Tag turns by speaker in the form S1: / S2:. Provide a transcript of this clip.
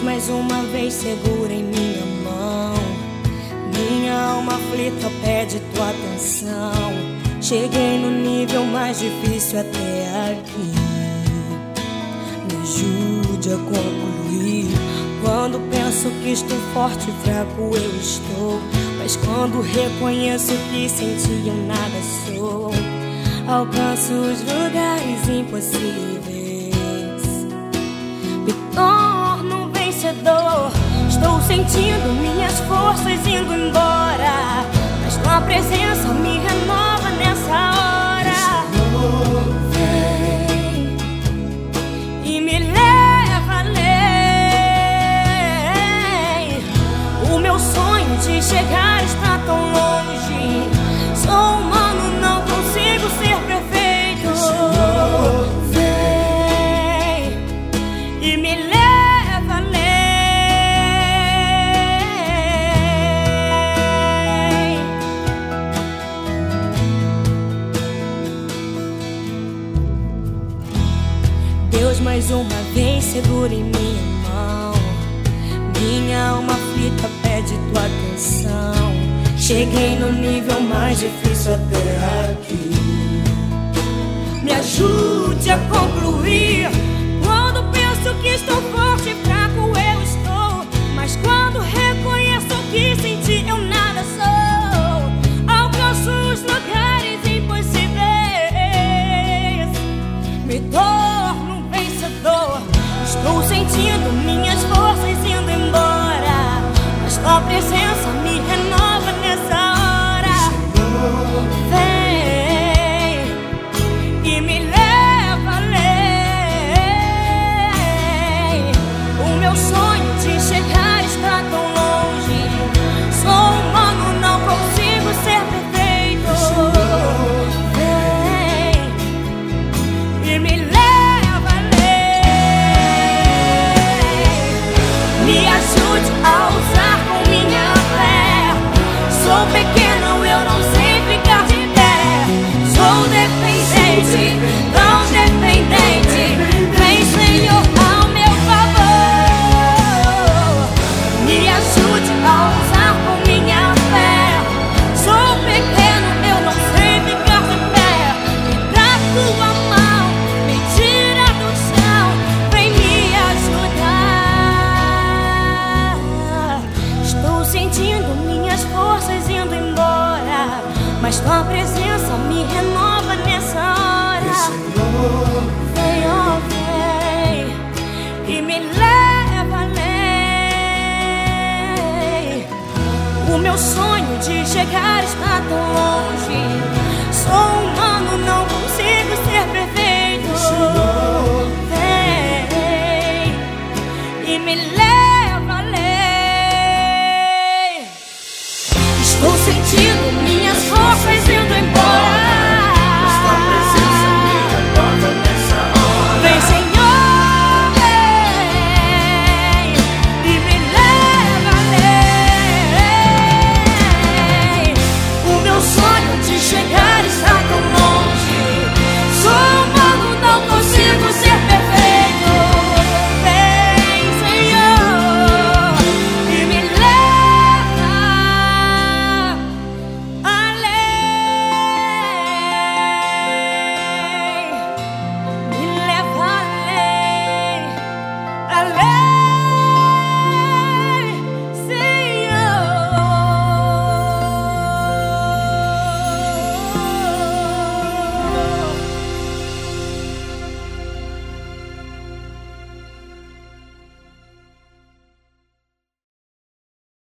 S1: Deus mais uma vez segura em minha mão. Minha alma aflita pede tua atenção. Cheguei no nível mais difícil até aqui. Me ajude a concluir. Quando penso que estou forte e fraco, eu estou. Mas quando reconheço que senti, eu nada sou. Alcanço os lugares impossíveis. Vencedor. Estou sentindo minhas forças indo embora. Mas tua presença me mais uma vez segura em minha mão. Minha alma aflita pede tua atenção. Cheguei no nível mais difícil até aqui. Me ajude a concluir. Estou sentindo minhas forças indo embora. Mas tua presença me renova nessa hora. Vem e me leva além. O meu sonho de chegar está tão longe. Sou humano, não consigo ser perfeito. Vem e me leva pequeno, mas tua presença me renova nessa hora. E Senhor, vem, ó, vem e me leva além. O meu sonho de chegar está tão longe. Sou humano, não consigo ser perfeito. Senhor, vem e me leva.